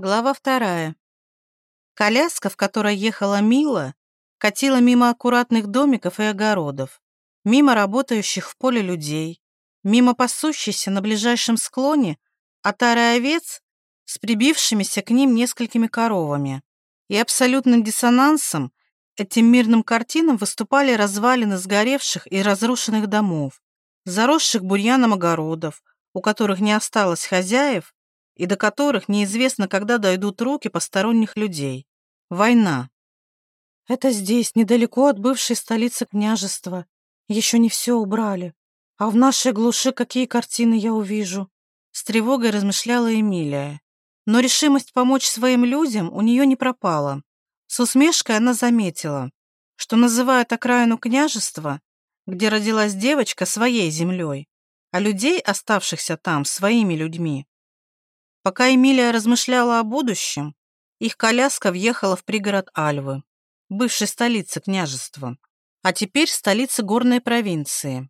Глава вторая. Коляска, в которой ехала Мила, катила мимо аккуратных домиков и огородов, мимо работающих в поле людей, мимо пасущейся на ближайшем склоне отары овец с прибившимися к ним несколькими коровами. И абсолютным диссонансом этим мирным картинам выступали развалины сгоревших и разрушенных домов, заросших бурьяном огородов, у которых не осталось хозяев, и до которых неизвестно, когда дойдут руки посторонних людей. Война. Это здесь, недалеко от бывшей столицы княжества. Еще не все убрали. А в нашей глуши какие картины я увижу? С тревогой размышляла Эмилия. Но решимость помочь своим людям у нее не пропала. С усмешкой она заметила, что называют окраину княжества, где родилась девочка, своей землей, а людей, оставшихся там, своими людьми. Пока Эмилия размышляла о будущем, их коляска въехала в пригород Альвы, бывшей столицы княжества, а теперь столицы горной провинции.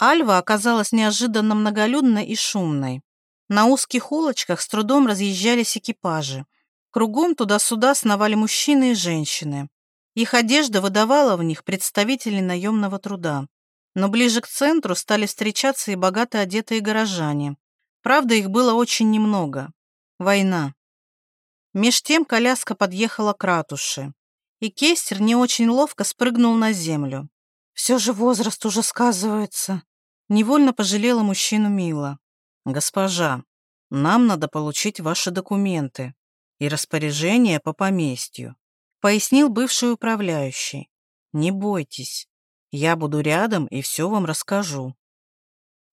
Альва оказалась неожиданно многолюдной и шумной. На узких улочках с трудом разъезжались экипажи. Кругом туда-сюда сновали мужчины и женщины. Их одежда выдавала в них представителей наемного труда. Но ближе к центру стали встречаться и богато одетые горожане. Правда, их было очень немного. Война. Меж тем коляска подъехала к ратуше, и Кестер не очень ловко спрыгнул на землю. «Все же возраст уже сказывается», — невольно пожалела мужчину Мила. «Госпожа, нам надо получить ваши документы и распоряжение по поместью», — пояснил бывший управляющий. «Не бойтесь, я буду рядом и все вам расскажу».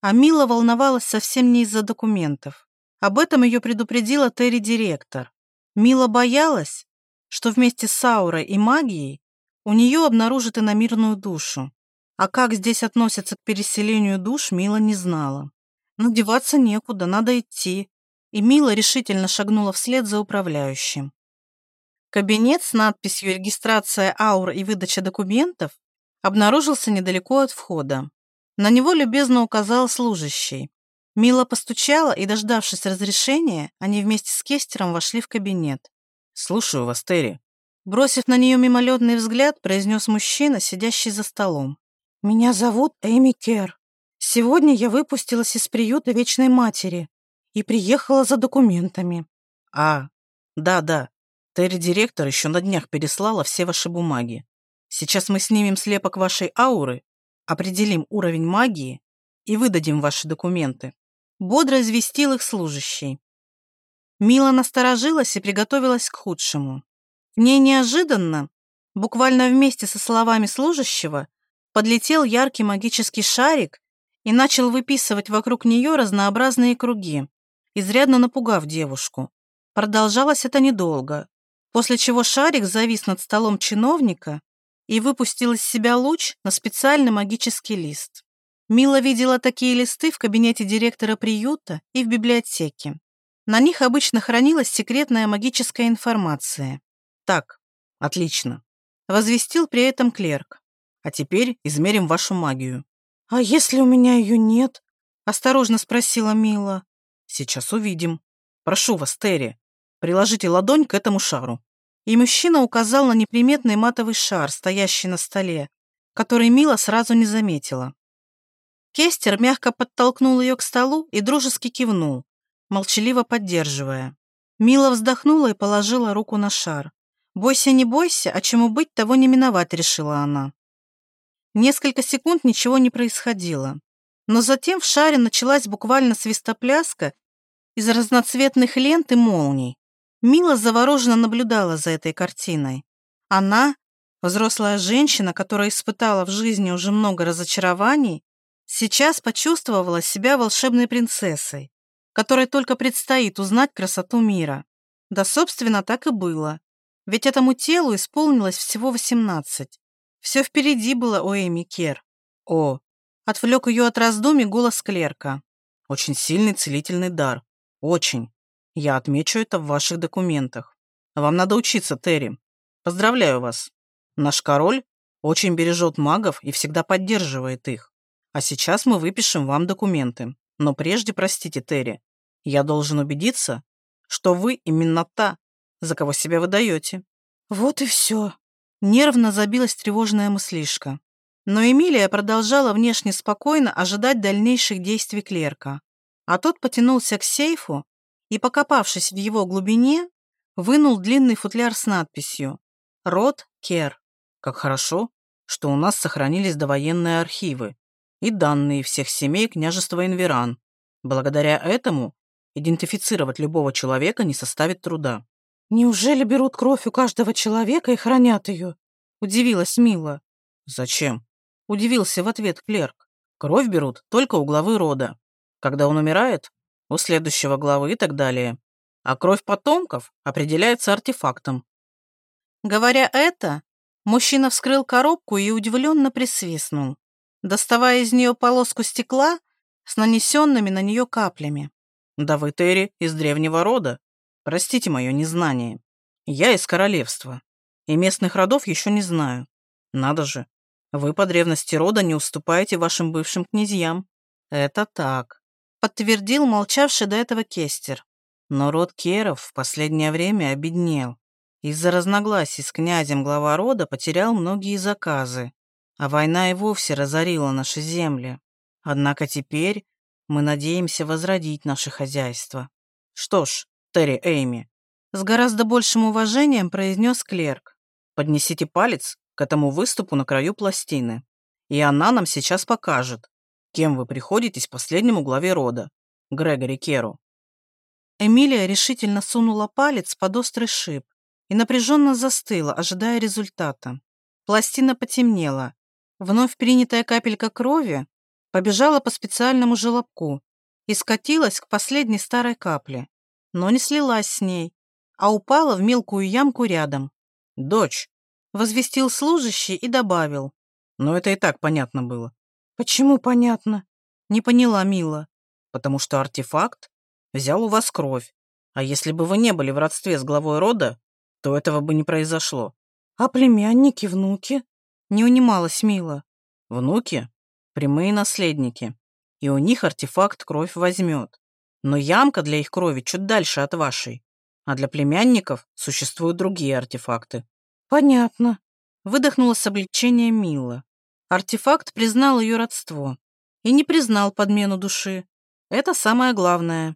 А Мила волновалась совсем не из-за документов. Об этом ее предупредила Терри-директор. Мила боялась, что вместе с аурой и магией у нее обнаружат иномирную душу. А как здесь относятся к переселению душ, Мила не знала. Но деваться некуда, надо идти. И Мила решительно шагнула вслед за управляющим. Кабинет с надписью «Регистрация аур и выдача документов» обнаружился недалеко от входа. На него любезно указал служащий. Мила постучала, и, дождавшись разрешения, они вместе с Кестером вошли в кабинет. «Слушаю вас, Терри». Бросив на нее мимолетный взгляд, произнес мужчина, сидящий за столом. «Меня зовут Эми Кер. Сегодня я выпустилась из приюта Вечной Матери и приехала за документами». «А, да-да. Терри-директор еще на днях переслала все ваши бумаги. Сейчас мы снимем слепок вашей ауры, определим уровень магии и выдадим ваши документы бодро известил их служащий. Мила насторожилась и приготовилась к худшему. К ней неожиданно, буквально вместе со словами служащего, подлетел яркий магический шарик и начал выписывать вокруг нее разнообразные круги, изрядно напугав девушку. Продолжалось это недолго, после чего шарик завис над столом чиновника и выпустил из себя луч на специальный магический лист. Мила видела такие листы в кабинете директора приюта и в библиотеке. На них обычно хранилась секретная магическая информация. «Так, отлично», — возвестил при этом клерк. «А теперь измерим вашу магию». «А если у меня ее нет?» — осторожно спросила Мила. «Сейчас увидим. Прошу вас, Терри, приложите ладонь к этому шару». И мужчина указал на неприметный матовый шар, стоящий на столе, который Мила сразу не заметила. Кестер мягко подтолкнул ее к столу и дружески кивнул, молчаливо поддерживая. Мила вздохнула и положила руку на шар. «Бойся, не бойся, а чему быть, того не миновать», — решила она. Несколько секунд ничего не происходило. Но затем в шаре началась буквально свистопляска из разноцветных лент и молний. Мила завороженно наблюдала за этой картиной. Она, взрослая женщина, которая испытала в жизни уже много разочарований, Сейчас почувствовала себя волшебной принцессой, которой только предстоит узнать красоту мира. Да, собственно, так и было. Ведь этому телу исполнилось всего восемнадцать. Все впереди было у Эми Кер. О, отвлек ее от раздумий голос клерка. Очень сильный целительный дар. Очень. Я отмечу это в ваших документах. Вам надо учиться, Терри. Поздравляю вас. Наш король очень бережет магов и всегда поддерживает их. А сейчас мы выпишем вам документы. Но прежде, простите, Терри, я должен убедиться, что вы именно та, за кого себя выдаете. Вот и все. Нервно забилась тревожная мыслишка. Но Эмилия продолжала внешне спокойно ожидать дальнейших действий клерка. А тот потянулся к сейфу и, покопавшись в его глубине, вынул длинный футляр с надписью «Род Кер». Как хорошо, что у нас сохранились довоенные архивы и данные всех семей княжества Инверан. Благодаря этому идентифицировать любого человека не составит труда. «Неужели берут кровь у каждого человека и хранят ее?» — удивилась Мила. «Зачем?» — удивился в ответ клерк. «Кровь берут только у главы рода. Когда он умирает, у следующего главы и так далее. А кровь потомков определяется артефактом». Говоря это, мужчина вскрыл коробку и удивленно присвистнул, доставая из нее полоску стекла с нанесенными на нее каплями. «Да вы, Терри, из древнего рода. Простите мое незнание. Я из королевства, и местных родов еще не знаю. Надо же, вы по древности рода не уступаете вашим бывшим князьям. Это так», — подтвердил молчавший до этого Кестер. Но род Керов в последнее время обеднел. Из-за разногласий с князем глава рода потерял многие заказы, а война и вовсе разорила наши земли. Однако теперь мы надеемся возродить наше хозяйство. Что ж, Терри Эйми, с гораздо большим уважением произнес клерк. Поднесите палец к этому выступу на краю пластины, и она нам сейчас покажет, кем вы приходитесь последнему главе рода, Грегори Керу. Эмилия решительно сунула палец под острый шип и напряженно застыла, ожидая результата. Пластина потемнела. Вновь принятая капелька крови побежала по специальному желобку и скатилась к последней старой капле, но не слилась с ней, а упала в мелкую ямку рядом. «Дочь!» — возвестил служащий и добавил. Но это и так понятно было. «Почему понятно?» — не поняла Мила. «Потому что артефакт взял у вас кровь, а если бы вы не были в родстве с главой рода, то этого бы не произошло». «А племянники, внуки?» — не унималась Мила. «Внуки прямые наследники, и у них артефакт кровь возьмет. Но ямка для их крови чуть дальше от вашей, а для племянников существуют другие артефакты». «Понятно», — выдохнула с облегчением Мила. Артефакт признал ее родство и не признал подмену души. Это самое главное.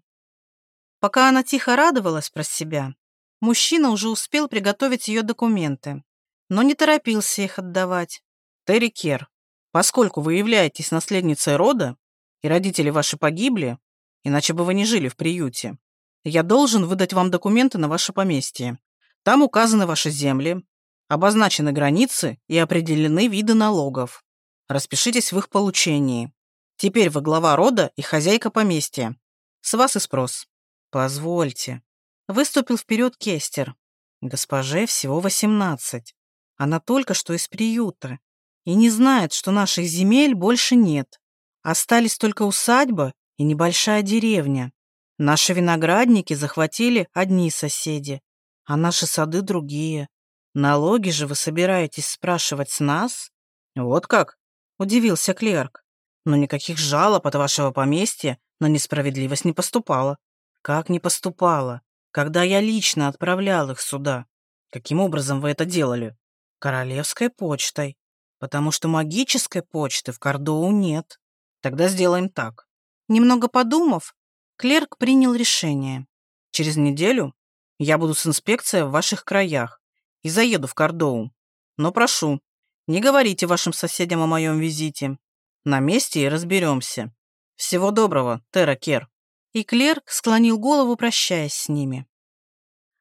Пока она тихо радовалась про себя, мужчина уже успел приготовить ее документы, но не торопился их отдавать. Терри Кер, Поскольку вы являетесь наследницей рода, и родители ваши погибли, иначе бы вы не жили в приюте, я должен выдать вам документы на ваше поместье. Там указаны ваши земли, обозначены границы и определены виды налогов. Распишитесь в их получении. Теперь вы глава рода и хозяйка поместья. С вас и спрос. Позвольте. Выступил вперед Кестер. Госпоже всего восемнадцать. Она только что из приюта и не знает, что наших земель больше нет. Остались только усадьба и небольшая деревня. Наши виноградники захватили одни соседи, а наши сады другие. Налоги же вы собираетесь спрашивать с нас? Вот как? Удивился клерк. Но никаких жалоб от вашего поместья на несправедливость не поступало. Как не поступало? Когда я лично отправлял их сюда. Каким образом вы это делали? Королевской почтой потому что магической почты в Кордоу нет. Тогда сделаем так. Немного подумав, клерк принял решение. Через неделю я буду с инспекцией в ваших краях и заеду в Кордоу. Но прошу, не говорите вашим соседям о моем визите. На месте и разберемся. Всего доброго, Тера Кер. И клерк склонил голову, прощаясь с ними.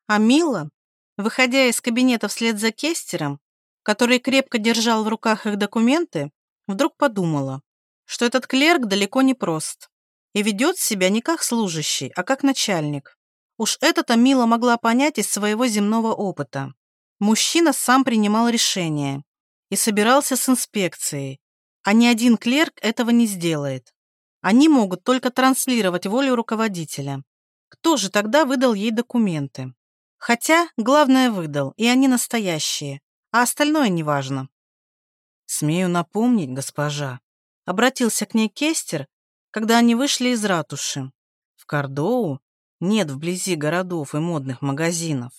А Мила, выходя из кабинета вслед за Кестером, который крепко держал в руках их документы, вдруг подумала, что этот клерк далеко не прост и ведет себя не как служащий, а как начальник. Уж это-то Мила могла понять из своего земного опыта. Мужчина сам принимал решение и собирался с инспекцией, а ни один клерк этого не сделает. Они могут только транслировать волю руководителя. Кто же тогда выдал ей документы? Хотя, главное, выдал, и они настоящие, а остальное неважно. «Смею напомнить, госпожа», — обратился к ней Кестер, когда они вышли из ратуши. «В Кордоу нет вблизи городов и модных магазинов.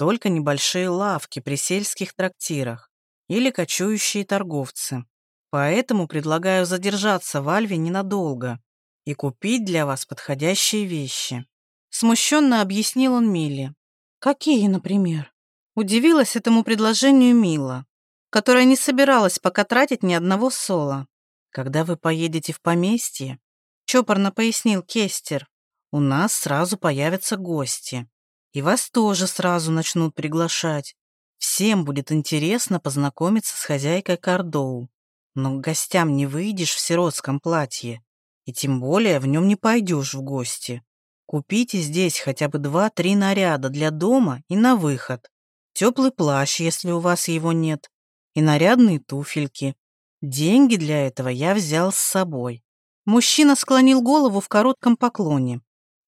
Только небольшие лавки при сельских трактирах или кочующие торговцы. Поэтому предлагаю задержаться в Альве ненадолго и купить для вас подходящие вещи. Смущенно объяснил он Миле. Какие, например? Удивилась этому предложению Мила, которая не собиралась пока тратить ни одного сола. Когда вы поедете в поместье, чопорно пояснил Кестер, у нас сразу появятся гости. И вас тоже сразу начнут приглашать. Всем будет интересно познакомиться с хозяйкой Кардоу. Но к гостям не выйдешь в сиротском платье. И тем более в нем не пойдешь в гости. Купите здесь хотя бы два-три наряда для дома и на выход. Теплый плащ, если у вас его нет, и нарядные туфельки. Деньги для этого я взял с собой. Мужчина склонил голову в коротком поклоне,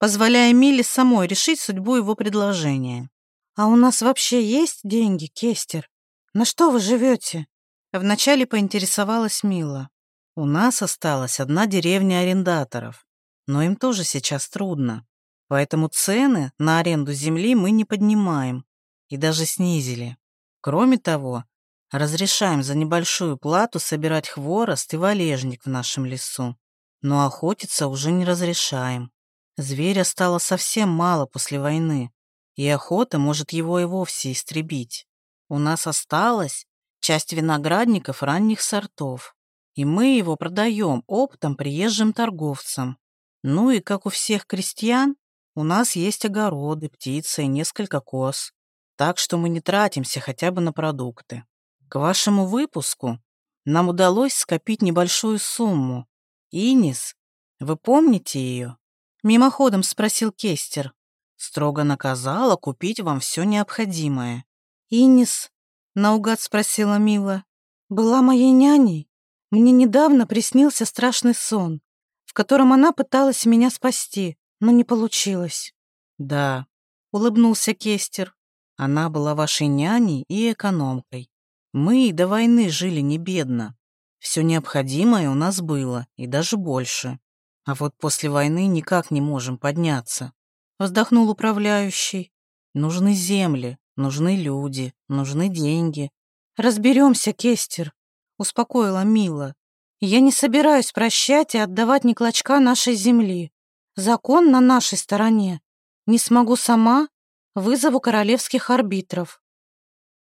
позволяя Миле самой решить судьбу его предложения. «А у нас вообще есть деньги, Кестер? На что вы живете?» Вначале поинтересовалась Мила. «У нас осталась одна деревня арендаторов, но им тоже сейчас трудно. Поэтому цены на аренду земли мы не поднимаем и даже снизили. Кроме того, разрешаем за небольшую плату собирать хворост и валежник в нашем лесу. Но охотиться уже не разрешаем. Зверя стало совсем мало после войны, и охота может его и вовсе истребить. У нас осталась часть виноградников ранних сортов, и мы его продаем оптом приезжим торговцам. Ну и, как у всех крестьян, у нас есть огороды, птицы и несколько коз, так что мы не тратимся хотя бы на продукты. К вашему выпуску нам удалось скопить небольшую сумму. Инис, вы помните ее? Мимоходом спросил Кестер. Строго наказала купить вам все необходимое. Инис, наугад спросила Мила, была моей няней. Мне недавно приснился страшный сон, в котором она пыталась меня спасти но не получилось. Да, улыбнулся Кестер. Она была вашей няней и экономкой. Мы и до войны жили не бедно. Все необходимое у нас было, и даже больше. А вот после войны никак не можем подняться. Вздохнул управляющий. Нужны земли, нужны люди, нужны деньги. Разберемся, Кестер, успокоила Мила. Я не собираюсь прощать и отдавать ни клочка нашей земли. Закон на нашей стороне. Не смогу сама, вызову королевских арбитров.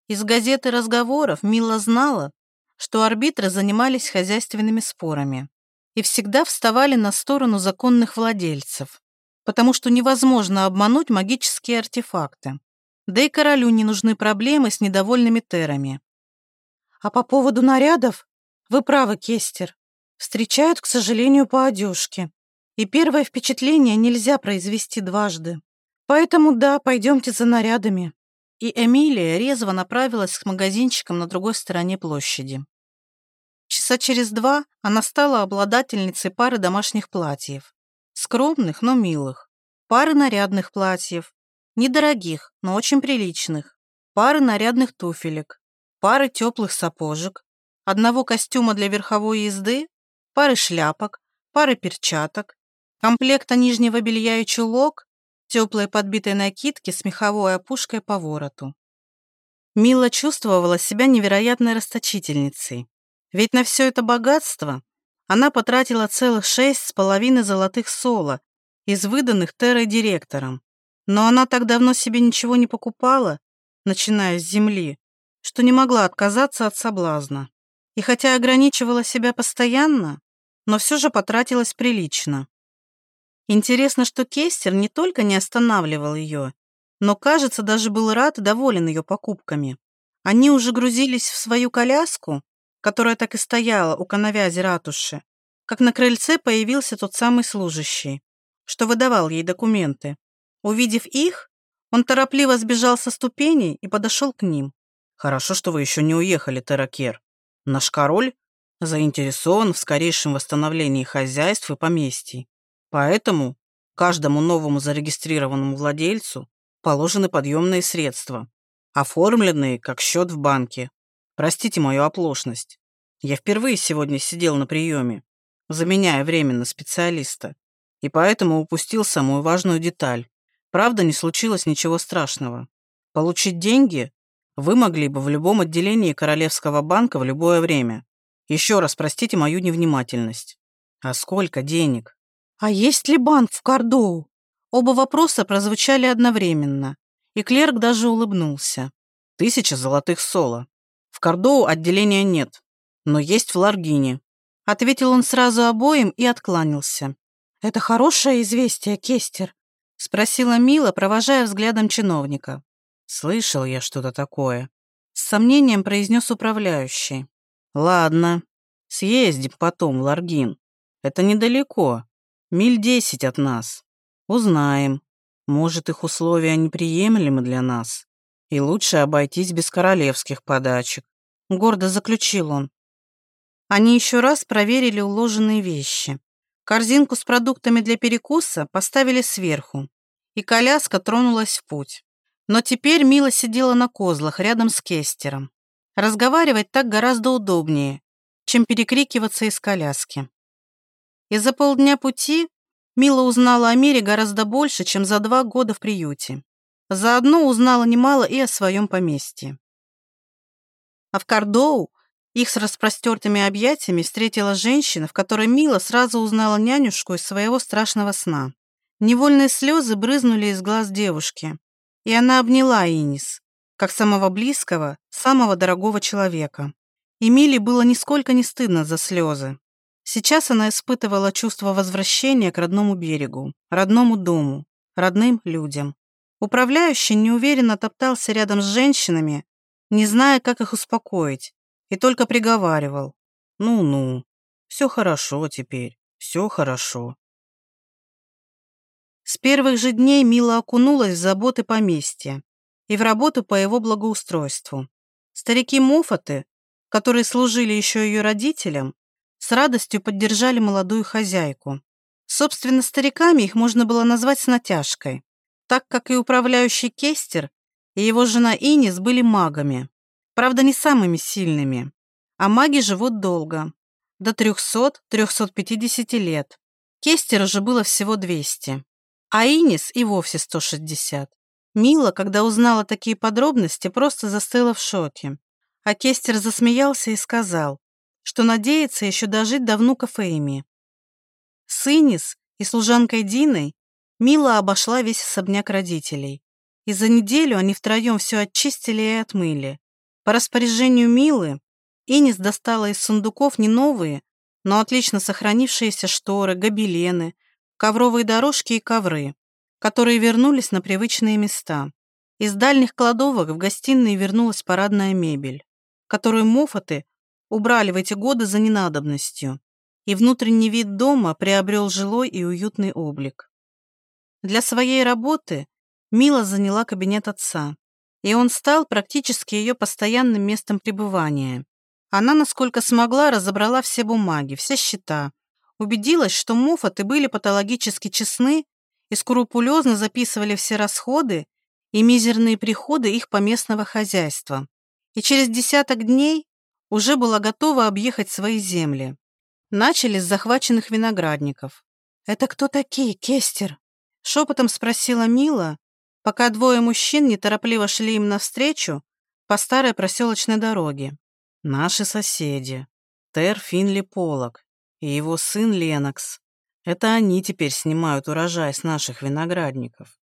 Из газеты разговоров Мила знала, что арбитры занимались хозяйственными спорами и всегда вставали на сторону законных владельцев, потому что невозможно обмануть магические артефакты. Да и королю не нужны проблемы с недовольными терами. А по поводу нарядов, вы правы, Кестер, встречают, к сожалению, по одежке. И первое впечатление нельзя произвести дважды. Поэтому да, пойдемте за нарядами». И Эмилия резво направилась к магазинчикам на другой стороне площади. Часа через два она стала обладательницей пары домашних платьев. Скромных, но милых. Пары нарядных платьев. Недорогих, но очень приличных. Пары нарядных туфелек. Пары теплых сапожек. Одного костюма для верховой езды. Пары шляпок. Пары перчаток комплекта нижнего белья и чулок, теплые подбитые накидки с меховой опушкой по вороту. Мила чувствовала себя невероятной расточительницей, ведь на все это богатство она потратила целых шесть с половиной золотых соло из выданных Терой директором. Но она так давно себе ничего не покупала, начиная с земли, что не могла отказаться от соблазна. И хотя ограничивала себя постоянно, но все же потратилась прилично. Интересно, что Кестер не только не останавливал ее, но, кажется, даже был рад и доволен ее покупками. Они уже грузились в свою коляску, которая так и стояла у коновязи ратуши, как на крыльце появился тот самый служащий, что выдавал ей документы. Увидев их, он торопливо сбежал со ступеней и подошел к ним. «Хорошо, что вы еще не уехали, Теракер. Наш король заинтересован в скорейшем восстановлении хозяйств и поместий. Поэтому каждому новому зарегистрированному владельцу положены подъемные средства, оформленные как счет в банке. Простите мою оплошность. Я впервые сегодня сидел на приеме, заменяя временно специалиста, и поэтому упустил самую важную деталь. Правда, не случилось ничего страшного. Получить деньги вы могли бы в любом отделении Королевского банка в любое время. Еще раз простите мою невнимательность. А сколько денег? А есть ли банк в Кордоу? Оба вопроса прозвучали одновременно, и клерк даже улыбнулся. Тысяча золотых соло. Кордоу отделения нет, но есть в Ларгине. Ответил он сразу обоим и откланялся. «Это хорошее известие, Кестер?» — спросила Мила, провожая взглядом чиновника. «Слышал я что-то такое», — с сомнением произнес управляющий. «Ладно, съездим потом в Ларгин. Это недалеко, миль десять от нас. Узнаем. Может, их условия неприемлемы для нас, и лучше обойтись без королевских подачек», — гордо заключил он. Они еще раз проверили уложенные вещи. Корзинку с продуктами для перекуса поставили сверху, и коляска тронулась в путь. Но теперь Мила сидела на козлах рядом с Кестером. Разговаривать так гораздо удобнее, чем перекрикиваться из коляски. И за полдня пути Мила узнала о мире гораздо больше, чем за два года в приюте. Заодно узнала немало и о своем поместье. А в Кардоу их с распростертыми объятиями встретила женщина, в которой Мила сразу узнала нянюшку из своего страшного сна. Невольные слезы брызнули из глаз девушки, и она обняла Инис, как самого близкого, самого дорогого человека. И Миле было нисколько не стыдно за слезы. Сейчас она испытывала чувство возвращения к родному берегу, родному дому, родным людям. Управляющий неуверенно топтался рядом с женщинами, не зная, как их успокоить, и только приговаривал. «Ну-ну, все хорошо теперь, все хорошо». С первых же дней Мила окунулась в заботы поместья и в работу по его благоустройству. Старики Муфаты, которые служили еще ее родителям, с радостью поддержали молодую хозяйку. Собственно, стариками их можно было назвать с натяжкой, так как и управляющий Кестер и его жена Инис были магами. Правда, не самыми сильными. А маги живут долго. До 300-350 лет. Кестеру же было всего 200 а Инис и вовсе 160. Мила, когда узнала такие подробности, просто застыла в шоке. А Кестер засмеялся и сказал, что надеется еще дожить до внука Фейми. С Инис и служанкой Диной Мила обошла весь особняк родителей. И за неделю они втроем все очистили и отмыли. По распоряжению Милы Инис достала из сундуков не новые, но отлично сохранившиеся шторы, гобелены, ковровые дорожки и ковры, которые вернулись на привычные места. Из дальних кладовок в гостиной вернулась парадная мебель, которую Моффаты убрали в эти годы за ненадобностью, и внутренний вид дома приобрел жилой и уютный облик. Для своей работы Мила заняла кабинет отца, и он стал практически ее постоянным местом пребывания. Она, насколько смогла, разобрала все бумаги, все счета, убедилась, что Моффаты были патологически честны и скрупулезно записывали все расходы и мизерные приходы их поместного хозяйства. И через десяток дней уже была готова объехать свои земли. Начали с захваченных виноградников. «Это кто такие, Кестер?» Шепотом спросила Мила, пока двое мужчин неторопливо шли им навстречу по старой проселочной дороге. «Наши соседи. Тер Финли Полок и его сын Ленокс. Это они теперь снимают урожай с наших виноградников.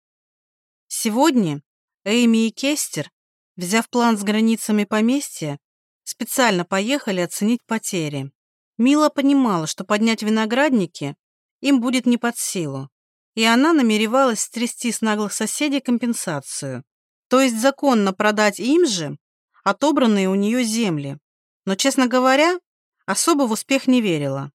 Сегодня Эйми и Кестер, взяв план с границами поместья, специально поехали оценить потери. Мила понимала, что поднять виноградники им будет не под силу, и она намеревалась стрясти с наглых соседей компенсацию, то есть законно продать им же отобранные у нее земли. Но, честно говоря, особо в успех не верила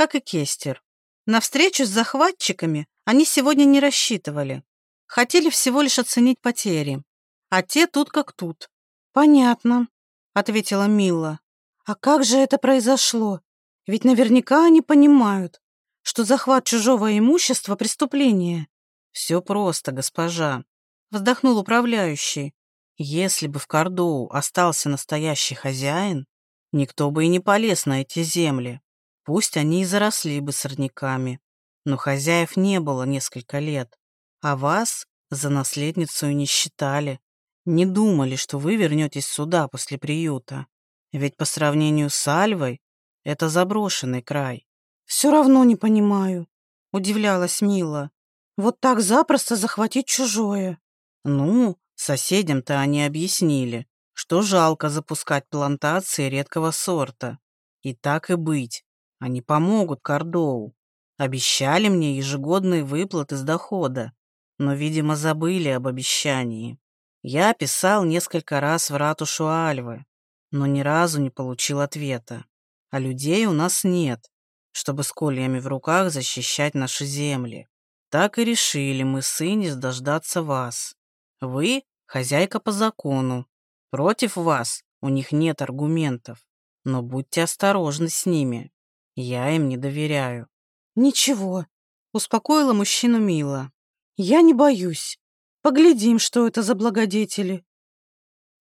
как и Кестер. На встречу с захватчиками они сегодня не рассчитывали. Хотели всего лишь оценить потери. А те тут как тут. «Понятно», — ответила Мила. «А как же это произошло? Ведь наверняка они понимают, что захват чужого имущества — преступление». «Все просто, госпожа», — вздохнул управляющий. «Если бы в Кордоу остался настоящий хозяин, никто бы и не полез на эти земли. Пусть они и заросли бы сорняками, но хозяев не было несколько лет, а вас За наследницу и не считали. Не думали, что вы вернетесь сюда после приюта. Ведь по сравнению с Альвой это заброшенный край. Все равно не понимаю, удивлялась Мила. Вот так запросто захватить чужое. Ну, соседям-то они объяснили, что жалко запускать плантации редкого сорта. И так и быть, они помогут Кордоу. Обещали мне ежегодные выплаты с дохода, но, видимо, забыли об обещании. Я писал несколько раз в ратушу Альвы, но ни разу не получил ответа. А людей у нас нет, чтобы с кольями в руках защищать наши земли. Так и решили мы с Инис дождаться вас. Вы — хозяйка по закону. Против вас у них нет аргументов. Но будьте осторожны с ними. Я им не доверяю. Ничего, успокоила мужчину Мила. Я не боюсь. Поглядим, что это за благодетели.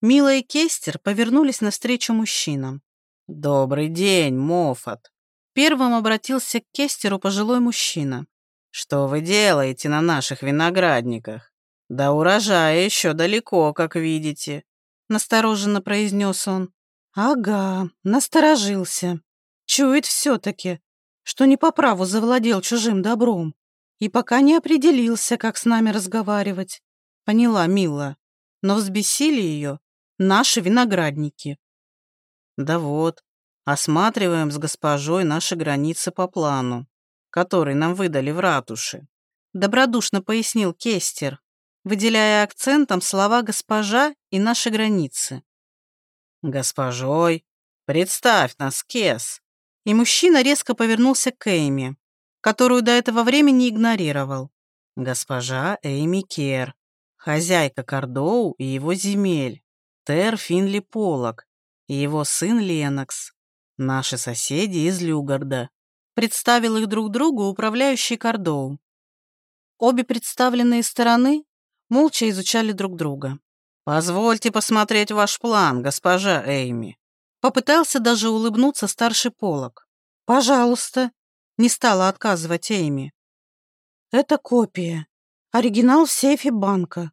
Мила и Кестер повернулись навстречу мужчинам. «Добрый день, Мофат!» Первым обратился к Кестеру пожилой мужчина. «Что вы делаете на наших виноградниках? Да урожая еще далеко, как видите», — настороженно произнес он. «Ага, насторожился. Чует все-таки, что не по праву завладел чужим добром и пока не определился, как с нами разговаривать. Поняла Мила, но взбесили ее наши виноградники. Да вот, осматриваем с госпожой наши границы по плану, который нам выдали в ратуше. Добродушно пояснил Кестер, выделяя акцентом слова «госпожа» и «наши границы». «Госпожой, представь нас, Кес!» И мужчина резко повернулся к Эйми, которую до этого времени игнорировал. «Госпожа Эйми Кер, хозяйка Кардоу и его земель, Тер Финли Полок, и его сын Ленокс, наши соседи из Люгарда. Представил их друг другу управляющий Кордоу. Обе представленные стороны молча изучали друг друга. «Позвольте посмотреть ваш план, госпожа Эйми». Попытался даже улыбнуться старший полок. «Пожалуйста», — не стала отказывать Эйми. «Это копия. Оригинал в сейфе банка».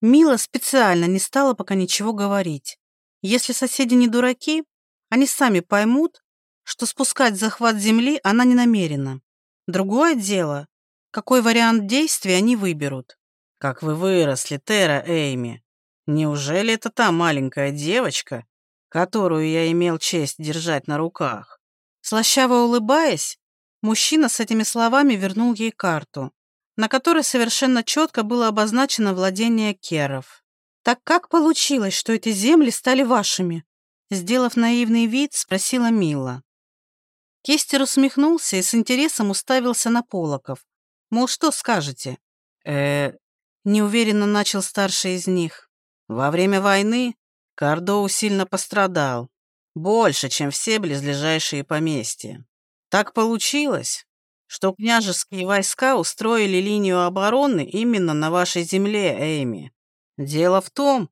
Мила специально не стала пока ничего говорить. Если соседи не дураки, они сами поймут, что спускать захват земли она не намерена. Другое дело, какой вариант действий они выберут. «Как вы выросли, Тера Эйми! Неужели это та маленькая девочка, которую я имел честь держать на руках?» Слащаво улыбаясь, мужчина с этими словами вернул ей карту, на которой совершенно четко было обозначено владение Керов. Так как получилось, что эти земли стали вашими? Сделав наивный вид, спросила Мила. Кестер усмехнулся и с интересом уставился на Полоков. Мол, что скажете? э неуверенно начал старший из них. Во время войны Кардоу сильно пострадал. Больше, чем все близлежащие поместья. Так получилось, что княжеские войска устроили линию обороны именно на вашей земле, Эйми. Дело в том,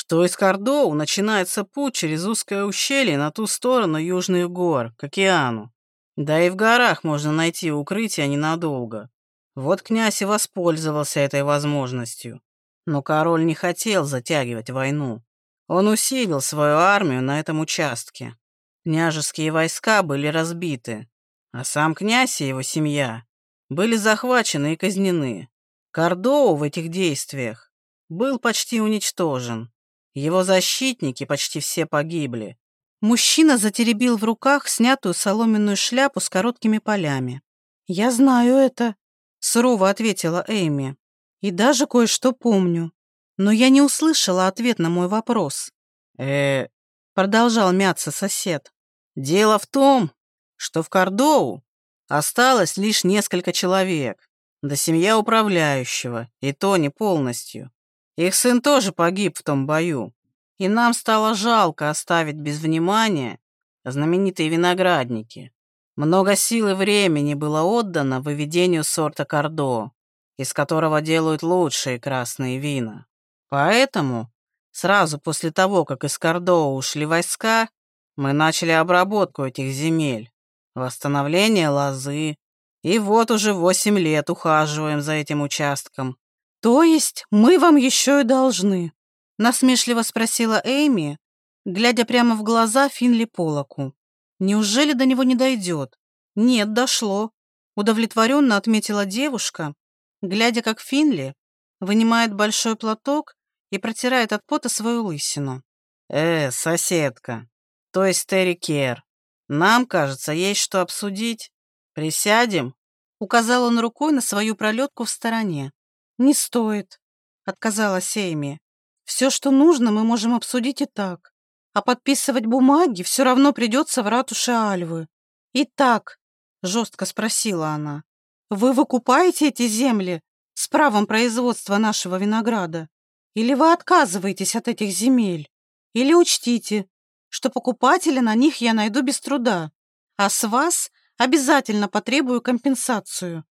что из Кордоу начинается путь через узкое ущелье на ту сторону южных гор, к океану. Да и в горах можно найти укрытие ненадолго. Вот князь и воспользовался этой возможностью. Но король не хотел затягивать войну. Он усилил свою армию на этом участке. Княжеские войска были разбиты, а сам князь и его семья были захвачены и казнены. Кордоу в этих действиях был почти уничтожен. Его защитники почти все погибли. Мужчина затеребил в руках снятую соломенную шляпу с короткими полями. «Я знаю это», — сурово ответила Эйми. «И даже кое-что помню. Но я не услышала ответ на мой вопрос». э продолжал мяться сосед. «Дело в том, что в Кордоу осталось лишь несколько человек, да семья управляющего, и то не полностью. Их сын тоже погиб в том бою, и нам стало жалко оставить без внимания знаменитые виноградники. Много сил и времени было отдано выведению сорта Кордо, из которого делают лучшие красные вина. Поэтому сразу после того, как из Кордо ушли войска, мы начали обработку этих земель, восстановление лозы, и вот уже восемь лет ухаживаем за этим участком. То есть мы вам еще и должны? Насмешливо спросила Эйми, глядя прямо в глаза Финли Полоку. Неужели до него не дойдет? Нет, дошло. Удовлетворенно отметила девушка, глядя, как Финли вынимает большой платок и протирает от пота свою лысину. «Э, соседка, то есть Терри Кер, нам, кажется, есть что обсудить. Присядем?» Указал он рукой на свою пролетку в стороне. «Не стоит», — отказалась Эйми. «Все, что нужно, мы можем обсудить и так. А подписывать бумаги все равно придется в ратуше Альвы. Итак, жестко спросила она, вы выкупаете эти земли с правом производства нашего винограда? Или вы отказываетесь от этих земель? Или учтите, что покупателя на них я найду без труда, а с вас обязательно потребую компенсацию.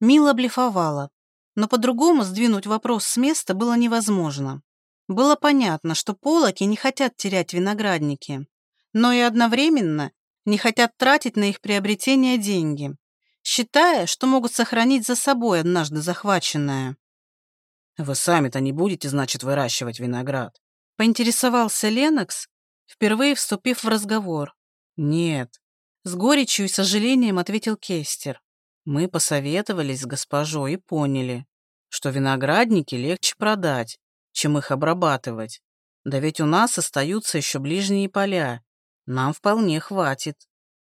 Мила блефовала, но по-другому сдвинуть вопрос с места было невозможно. Было понятно, что полоки не хотят терять виноградники, но и одновременно не хотят тратить на их приобретение деньги, считая, что могут сохранить за собой однажды захваченное. «Вы сами-то не будете, значит, выращивать виноград?» Поинтересовался Ленокс, впервые вступив в разговор. «Нет», — с горечью и сожалением ответил Кестер. «Мы посоветовались с госпожой и поняли, что виноградники легче продать, чем их обрабатывать. Да ведь у нас остаются еще ближние поля. Нам вполне хватит.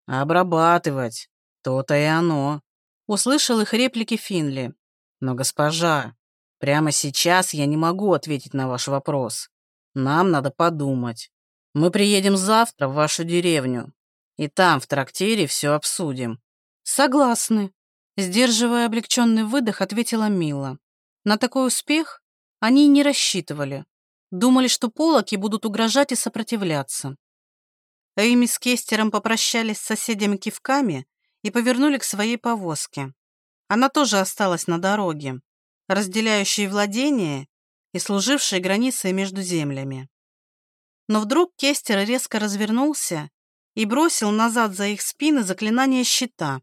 А обрабатывать — то-то и оно». Услышал их реплики Финли. «Но, госпожа, прямо сейчас я не могу ответить на ваш вопрос. Нам надо подумать. Мы приедем завтра в вашу деревню, и там, в трактире, все обсудим». «Согласны», — сдерживая облегченный выдох, ответила Мила. На такой успех они не рассчитывали. Думали, что полоки будут угрожать и сопротивляться. Эйми с Кестером попрощались с соседями кивками и повернули к своей повозке. Она тоже осталась на дороге, разделяющей владение и служившей границей между землями. Но вдруг Кестер резко развернулся и бросил назад за их спины заклинание щита.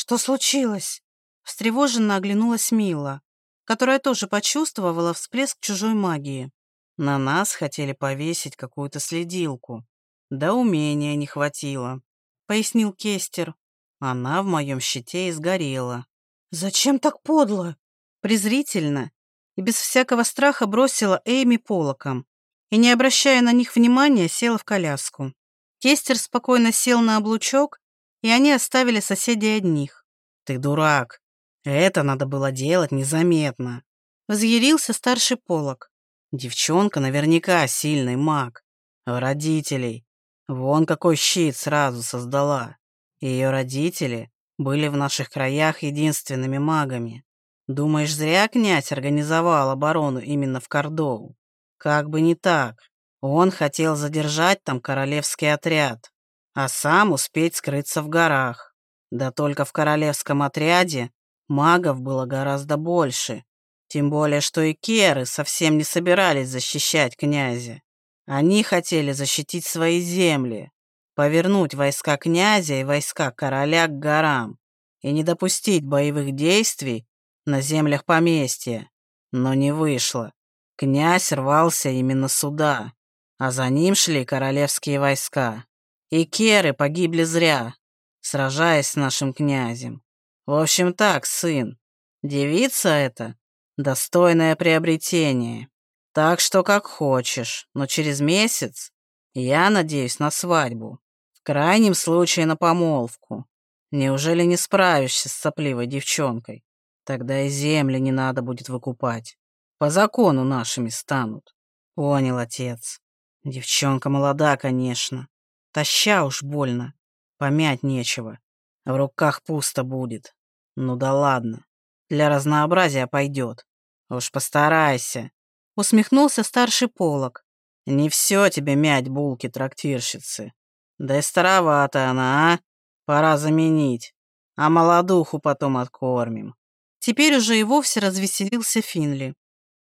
«Что случилось?» Встревоженно оглянулась Мила, которая тоже почувствовала всплеск чужой магии. На нас хотели повесить какую-то следилку. Да умения не хватило, пояснил Кестер. Она в моем щите изгорела. «Зачем так подло?» Презрительно и без всякого страха бросила Эйми полоком и, не обращая на них внимания, села в коляску. Кестер спокойно сел на облучок, и они оставили соседей одних. «Ты дурак! Это надо было делать незаметно!» Взъярился старший полок. «Девчонка наверняка сильный маг. Родителей. Вон какой щит сразу создала. Ее родители были в наших краях единственными магами. Думаешь, зря князь организовал оборону именно в Кордову? Как бы не так. Он хотел задержать там королевский отряд, а сам успеть скрыться в горах. Да только в королевском отряде магов было гораздо больше. Тем более, что и керы совсем не собирались защищать князя. Они хотели защитить свои земли, повернуть войска князя и войска короля к горам и не допустить боевых действий на землях поместья. Но не вышло. Князь рвался именно сюда, а за ним шли королевские войска. И керы погибли зря, сражаясь с нашим князем. В общем так, сын, девица эта — достойное приобретение. Так что как хочешь, но через месяц я надеюсь на свадьбу. В крайнем случае на помолвку. Неужели не справишься с сопливой девчонкой? Тогда и земли не надо будет выкупать. По закону нашими станут. Понял, отец. Девчонка молода, конечно. Таща уж больно. Помять нечего. В руках пусто будет. Ну да ладно. Для разнообразия пойдет. Уж постарайся. Усмехнулся старший полок. Не все тебе мять булки трактирщицы. Да и старовата она, а? Пора заменить. А молодуху потом откормим. Теперь уже и вовсе развеселился Финли.